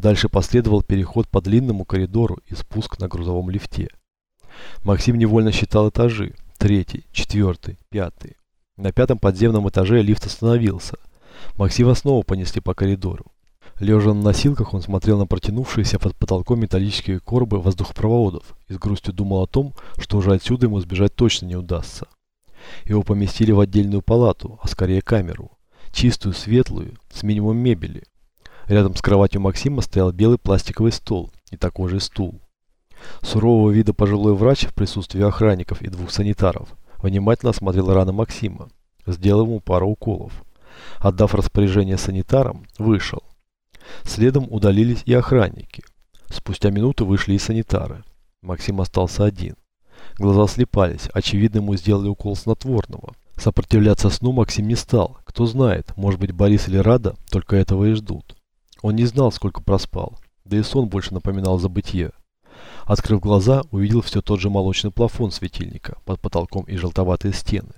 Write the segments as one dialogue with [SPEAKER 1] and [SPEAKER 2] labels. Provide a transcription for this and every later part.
[SPEAKER 1] Дальше последовал переход по длинному коридору и спуск на грузовом лифте. Максим невольно считал этажи. Третий, четвертый, пятый. На пятом подземном этаже лифт остановился. Максима снова понесли по коридору. Лежа на носилках, он смотрел на протянувшиеся под потолком металлические коробы воздухопроводов и с грустью думал о том, что уже отсюда ему сбежать точно не удастся. Его поместили в отдельную палату, а скорее камеру. Чистую, светлую, с минимум мебели. Рядом с кроватью Максима стоял белый пластиковый стол и такой же стул. Сурового вида пожилой врач в присутствии охранников и двух санитаров внимательно осмотрел раны Максима, сделал ему пару уколов. Отдав распоряжение санитарам, вышел. Следом удалились и охранники. Спустя минуту вышли и санитары. Максим остался один. Глаза слепались, очевидно ему сделали укол снотворного. Сопротивляться сну Максим не стал. Кто знает, может быть Борис или Рада только этого и ждут. Он не знал, сколько проспал. Да и сон больше напоминал забытье. Открыв глаза, увидел все тот же молочный плафон светильника под потолком и желтоватые стены.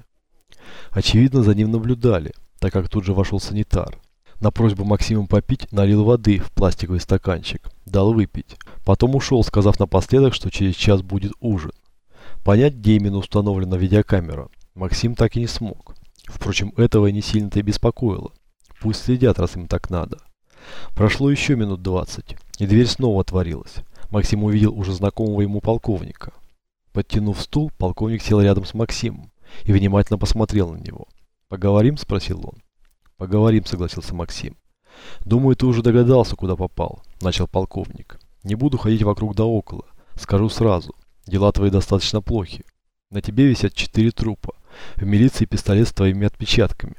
[SPEAKER 1] Очевидно, за ним наблюдали, так как тут же вошел санитар. На просьбу Максима попить налил воды в пластиковый стаканчик, дал выпить. Потом ушел, сказав напоследок, что через час будет ужин. Понять, где именно установлена видеокамера, Максим так и не смог. Впрочем, этого не сильно-то и беспокоило. Пусть следят, раз им так надо. Прошло еще минут двадцать, и дверь снова отворилась. Максим увидел уже знакомого ему полковника. Подтянув стул, полковник сел рядом с Максимом и внимательно посмотрел на него. «Поговорим?» – спросил он. «Поговорим», — согласился Максим. «Думаю, ты уже догадался, куда попал», — начал полковник. «Не буду ходить вокруг да около. Скажу сразу. Дела твои достаточно плохи. На тебе висят четыре трупа. В милиции пистолет с твоими отпечатками.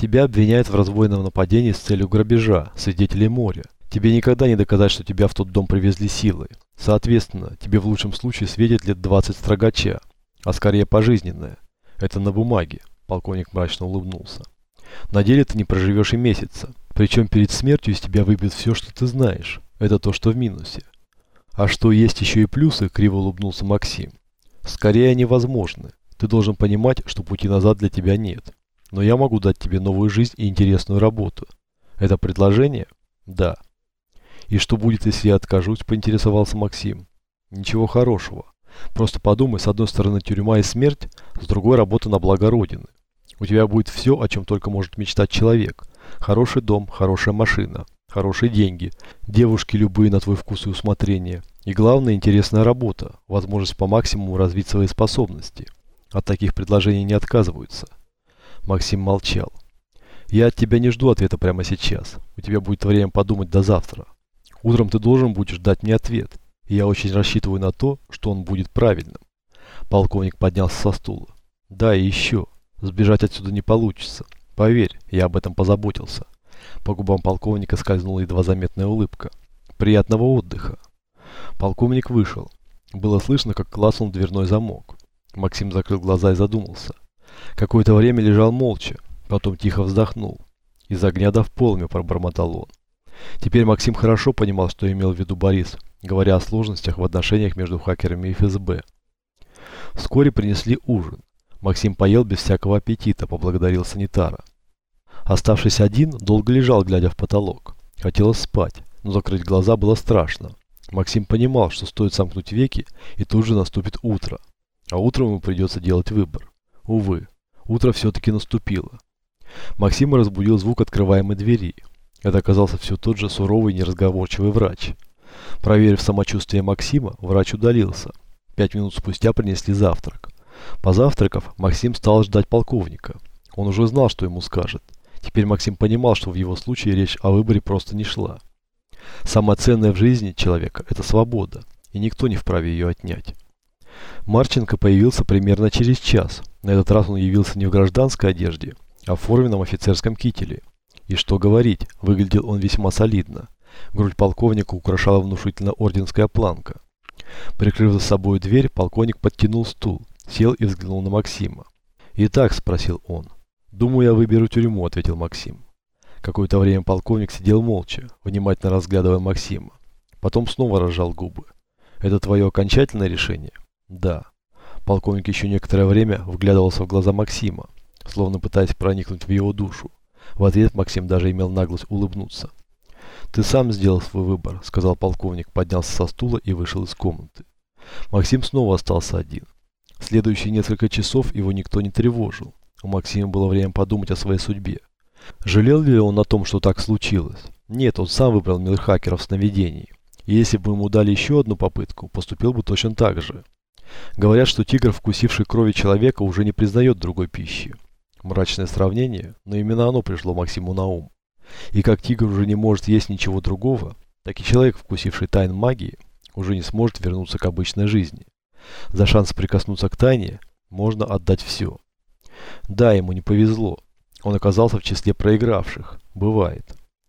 [SPEAKER 1] Тебя обвиняют в разбойном нападении с целью грабежа, свидетелей моря. Тебе никогда не доказать, что тебя в тот дом привезли силой. Соответственно, тебе в лучшем случае светит лет 20 строгача, а скорее пожизненное. Это на бумаге, полковник мрачно улыбнулся. На деле ты не проживешь и месяца. Причем перед смертью из тебя выбьют все, что ты знаешь. Это то, что в минусе. А что есть еще и плюсы, криво улыбнулся Максим. Скорее они возможны. Ты должен понимать, что пути назад для тебя нет. Но я могу дать тебе новую жизнь и интересную работу. Это предложение? Да. И что будет, если я откажусь, поинтересовался Максим. Ничего хорошего. Просто подумай, с одной стороны тюрьма и смерть, с другой работа на благо Родины. У тебя будет все, о чем только может мечтать человек. Хороший дом, хорошая машина, хорошие деньги, девушки любые на твой вкус и усмотрение. И главное, интересная работа, возможность по максимуму развить свои способности. От таких предложений не отказываются. Максим молчал. Я от тебя не жду ответа прямо сейчас. У тебя будет время подумать до завтра. Утром ты должен будешь дать мне ответ. И я очень рассчитываю на то, что он будет правильным. Полковник поднялся со стула. Да, и еще. Сбежать отсюда не получится. Поверь, я об этом позаботился. По губам полковника скользнула едва заметная улыбка. Приятного отдыха. Полковник вышел. Было слышно, как класснул дверной замок. Максим закрыл глаза и задумался. Какое-то время лежал молча, потом тихо вздохнул. Из огня да в полме пробормотал он. Теперь Максим хорошо понимал, что имел в виду Борис, говоря о сложностях в отношениях между хакерами и ФСБ. Вскоре принесли ужин. Максим поел без всякого аппетита, поблагодарил санитара. Оставшись один, долго лежал, глядя в потолок. Хотелось спать, но закрыть глаза было страшно. Максим понимал, что стоит сомкнуть веки, и тут же наступит утро. А утром ему придется делать выбор. Увы, утро все-таки наступило. Максима разбудил звук открываемой двери. Это оказался все тот же суровый неразговорчивый врач. Проверив самочувствие Максима, врач удалился. Пять минут спустя принесли завтрак. Позавтракав, Максим стал ждать полковника. Он уже знал, что ему скажет. Теперь Максим понимал, что в его случае речь о выборе просто не шла. Самое ценное в жизни человека – это свобода, и никто не вправе ее отнять. Марченко появился примерно через час. На этот раз он явился не в гражданской одежде, а в форменном офицерском кителе. И что говорить, выглядел он весьма солидно. Грудь полковника украшала внушительно орденская планка. Прикрыв за собой дверь, полковник подтянул стул, Сел и взглянул на Максима. «Итак», — спросил он. «Думаю, я выберу тюрьму», — ответил Максим. Какое-то время полковник сидел молча, внимательно разглядывая Максима. Потом снова разжал губы. «Это твое окончательное решение?» «Да». Полковник еще некоторое время вглядывался в глаза Максима, словно пытаясь проникнуть в его душу. В ответ Максим даже имел наглость улыбнуться. «Ты сам сделал свой выбор», — сказал полковник, поднялся со стула и вышел из комнаты. Максим снова остался один. Следующие несколько часов его никто не тревожил. У Максима было время подумать о своей судьбе. Жалел ли он о том, что так случилось? Нет, он сам выбрал мир хакеров сновидений. И если бы ему дали еще одну попытку, поступил бы точно так же. Говорят, что тигр, вкусивший крови человека, уже не признает другой пищи. Мрачное сравнение, но именно оно пришло Максиму на ум. И как тигр уже не может есть ничего другого, так и человек, вкусивший тайн магии, уже не сможет вернуться к обычной жизни. За шанс прикоснуться к тайне можно отдать все. Да, ему не повезло. Он оказался в числе проигравших. Бывает.